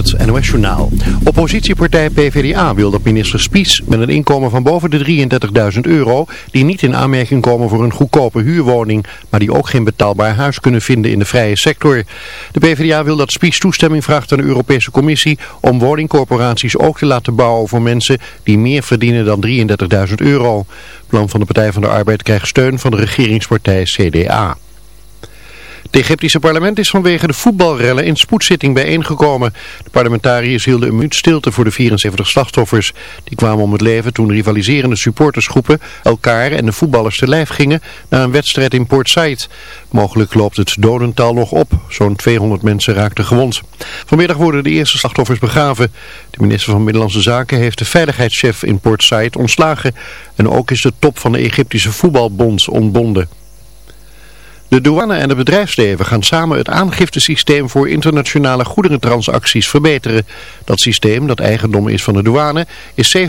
het NOS Journaal. Oppositiepartij PvdA wil dat minister Spies met een inkomen van boven de 33.000 euro... die niet in aanmerking komen voor een goedkope huurwoning... maar die ook geen betaalbaar huis kunnen vinden in de vrije sector. De PvdA wil dat Spies toestemming vraagt aan de Europese Commissie... om woningcorporaties ook te laten bouwen voor mensen die meer verdienen dan 33.000 euro. Het plan van de Partij van de Arbeid krijgt steun van de regeringspartij CDA. Het Egyptische parlement is vanwege de voetbalrellen in spoedzitting bijeengekomen. De parlementariërs hielden een minuut stilte voor de 74 slachtoffers. Die kwamen om het leven toen rivaliserende supportersgroepen elkaar en de voetballers te lijf gingen na een wedstrijd in Port Said. Mogelijk loopt het dodental nog op. Zo'n 200 mensen raakten gewond. Vanmiddag worden de eerste slachtoffers begraven. De minister van Middellandse Zaken heeft de veiligheidschef in Port Said ontslagen. En ook is de top van de Egyptische voetbalbond ontbonden. De douane en het bedrijfsleven gaan samen het aangiftesysteem voor internationale goederentransacties verbeteren. Dat systeem, dat eigendom is van de douane, is 7%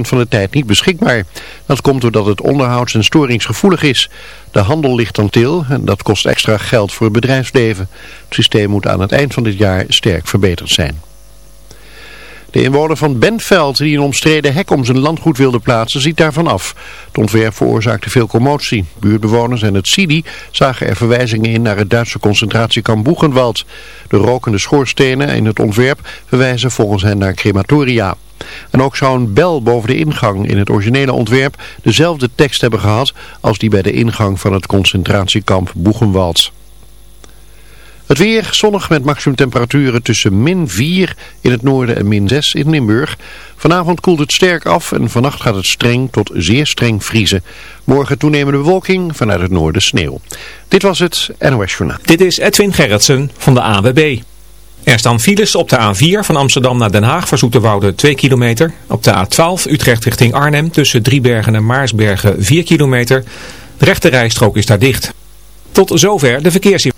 van de tijd niet beschikbaar. Dat komt doordat het onderhouds- en storingsgevoelig is. De handel ligt dan til en dat kost extra geld voor het bedrijfsleven. Het systeem moet aan het eind van dit jaar sterk verbeterd zijn. De inwoner van Bentveld, die een omstreden hek om zijn landgoed wilde plaatsen, ziet daarvan af. Het ontwerp veroorzaakte veel commotie. Buurtbewoners en het CIDI zagen er verwijzingen in naar het Duitse concentratiekamp Boegenwald. De rokende schoorstenen in het ontwerp verwijzen volgens hen naar crematoria. En ook zou een bel boven de ingang in het originele ontwerp dezelfde tekst hebben gehad als die bij de ingang van het concentratiekamp Boegenwald. Het weer zonnig met maximumtemperaturen tussen min 4 in het noorden en min 6 in Limburg. Vanavond koelt het sterk af en vannacht gaat het streng tot zeer streng vriezen. Morgen toenemende bewolking, vanuit het noorden sneeuw. Dit was het NOS Journaal. Dit is Edwin Gerritsen van de AWB. Er staan files op de A4 van Amsterdam naar Den Haag voor Zoeterwoude 2 kilometer. Op de A12 Utrecht richting Arnhem tussen Driebergen en Maarsbergen 4 kilometer. De rechte rijstrook is daar dicht. Tot zover de verkeersinformatie.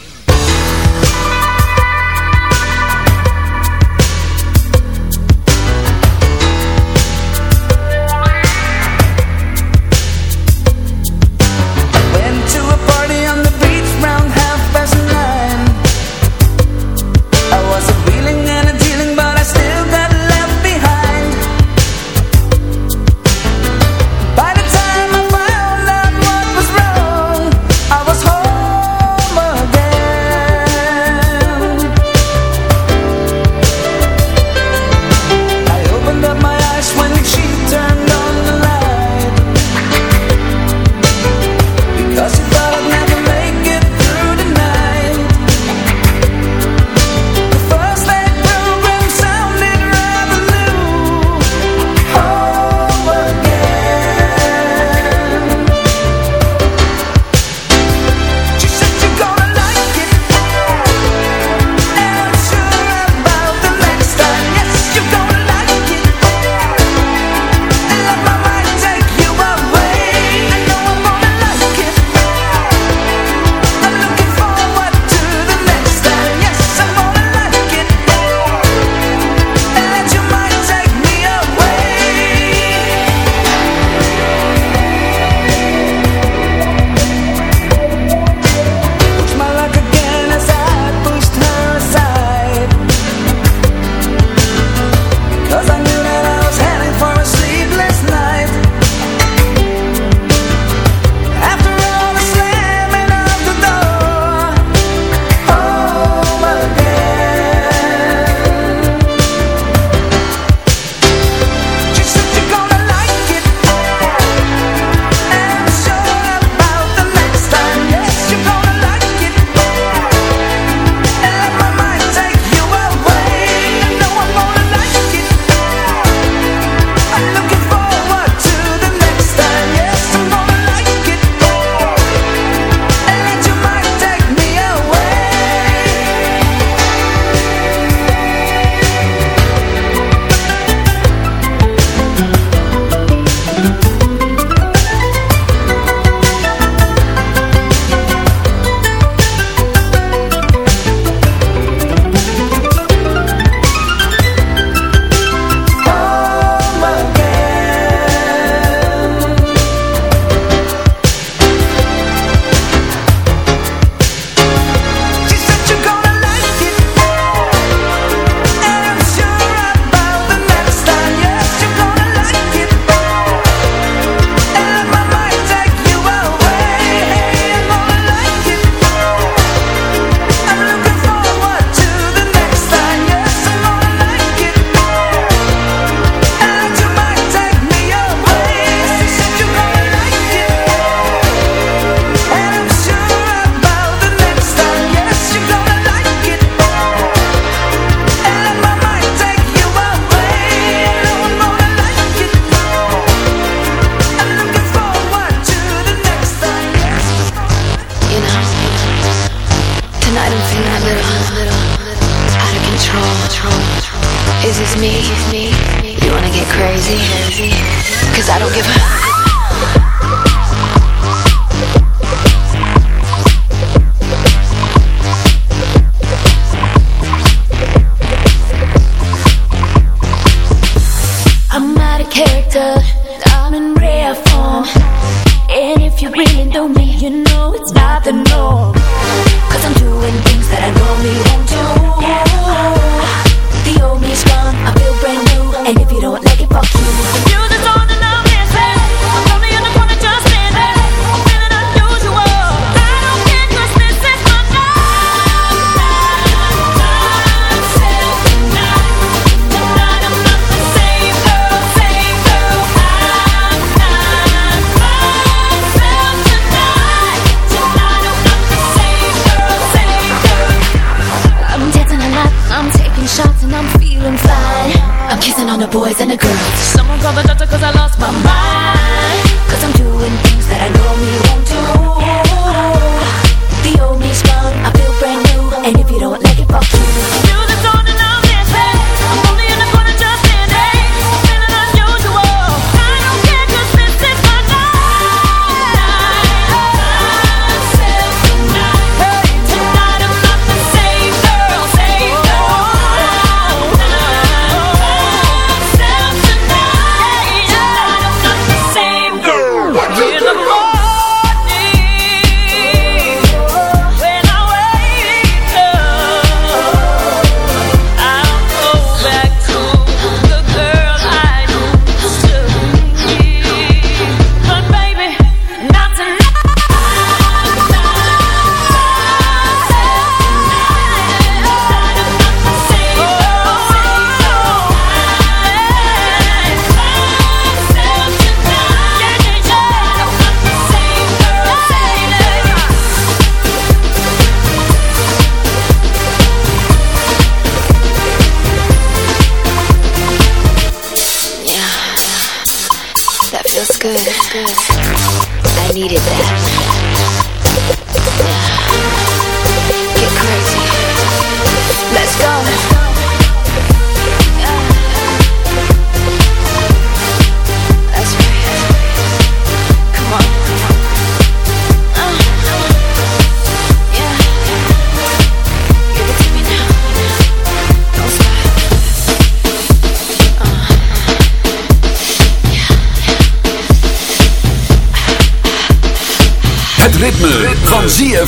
And if you don't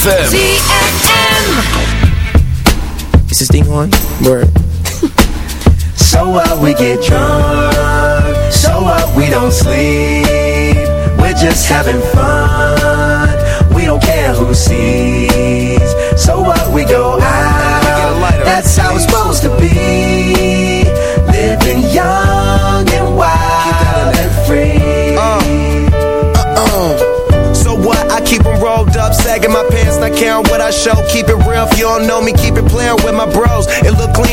ZFM. ZFM. Is this thing on? Word. So what we get drunk, so what we don't sleep. We're just having fun. We don't care who sees. all know me, keep it player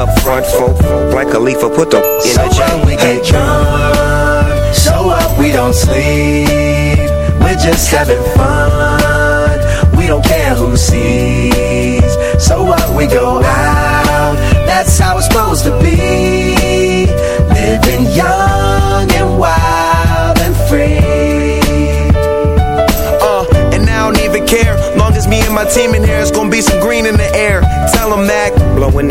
Up front, folk, like a leaf, put the in So the we get drunk, so what we don't sleep. We're just having fun. We don't care who sees. So what we go out, that's how it's supposed to be. Living young and wild and free. Uh, and I don't even care. Long as me and my team in here, it's gonna be some green in the air. Tell 'em Mac. Blowing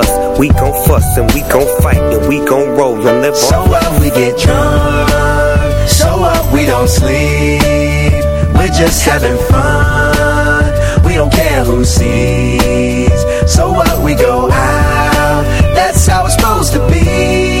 We gon' fuss and we gon' fight and we gon' roll and live So on. what we get drunk, so what We don't sleep. We're just having fun. We don't care who sees. So what we go out, that's how it's supposed to be.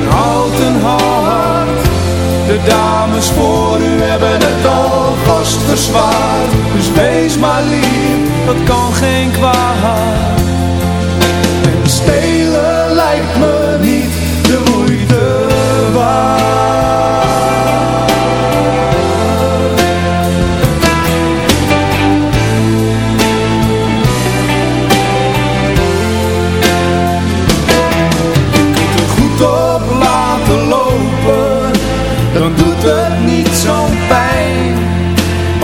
een houten hart. De dames voor u hebben het alvast verzwaard. Dus wees maar lief, dat kan geen kwaad.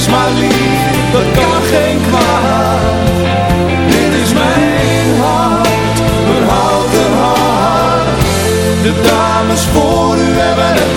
Wees maar lief, dat kan geen kwaad. Dit is mijn hart, een houten hart. De dames voor u hebben het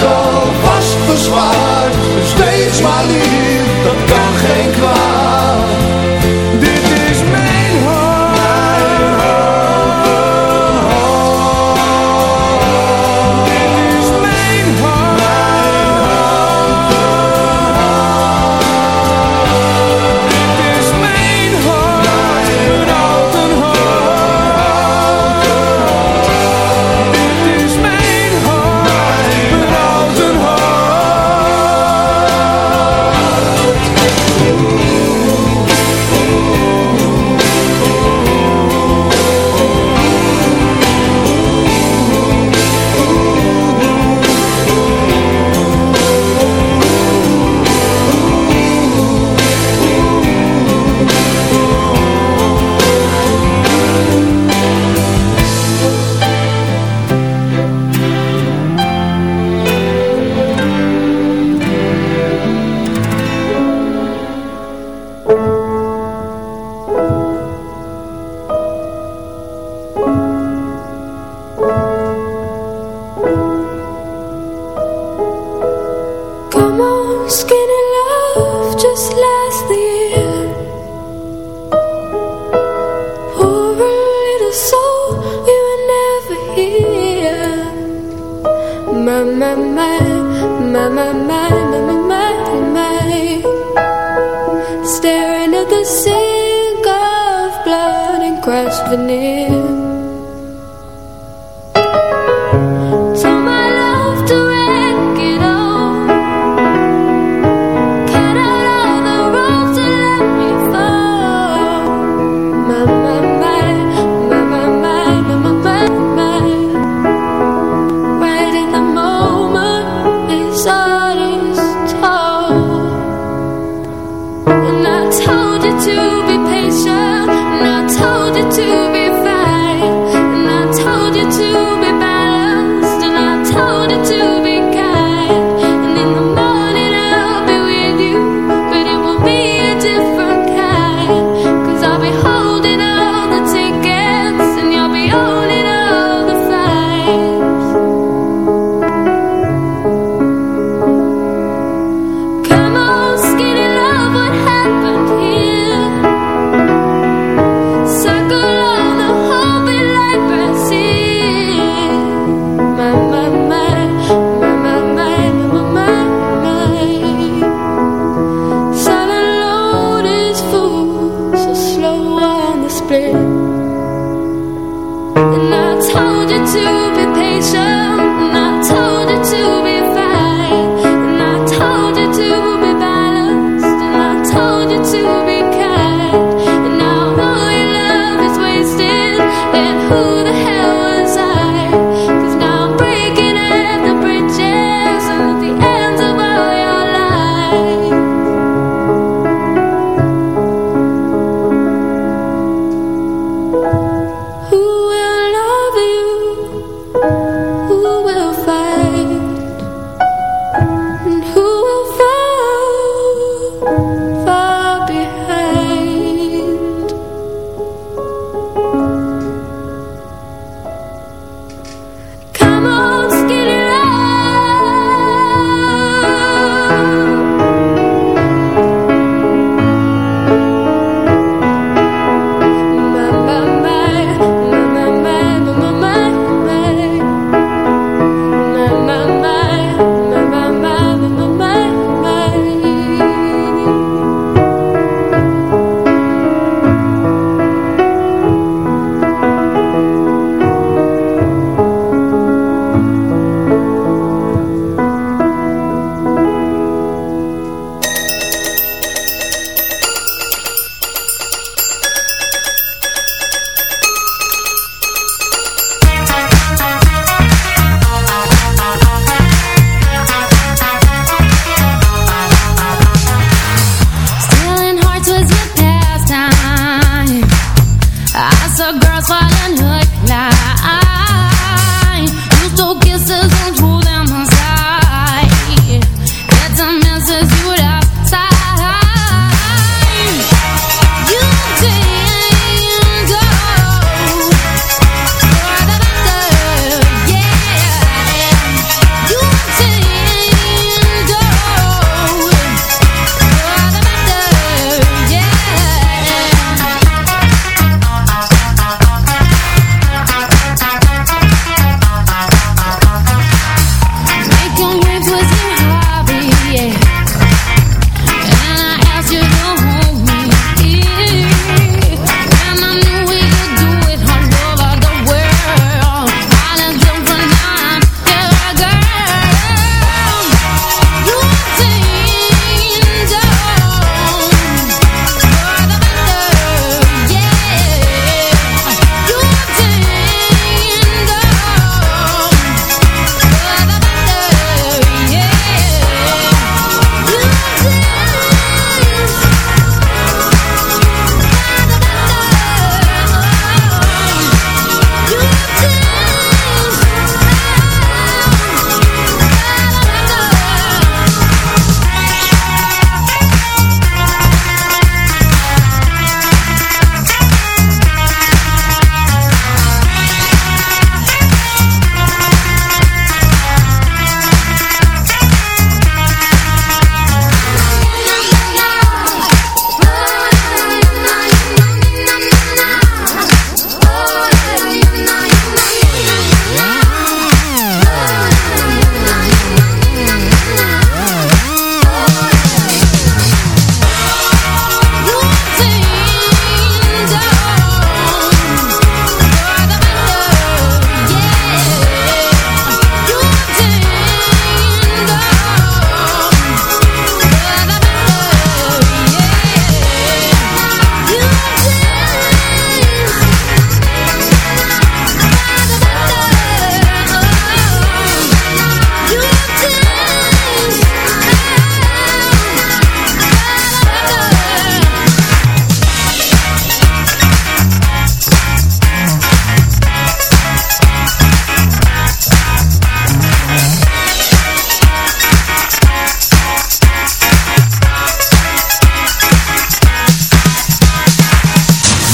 staring at the sink of blood and cracked veneer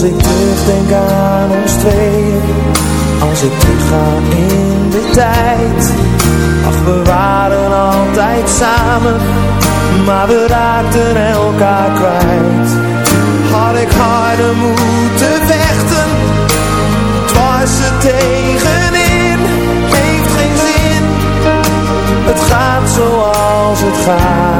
Als ik terugdenk aan ons tweeën Als ik terugga in de tijd. Ach, we waren altijd samen Maar we raakten elkaar kwijt. Had ik harder moeten vechten Het was er tegenin. Heeft geen zin Het gaat zoals het gaat.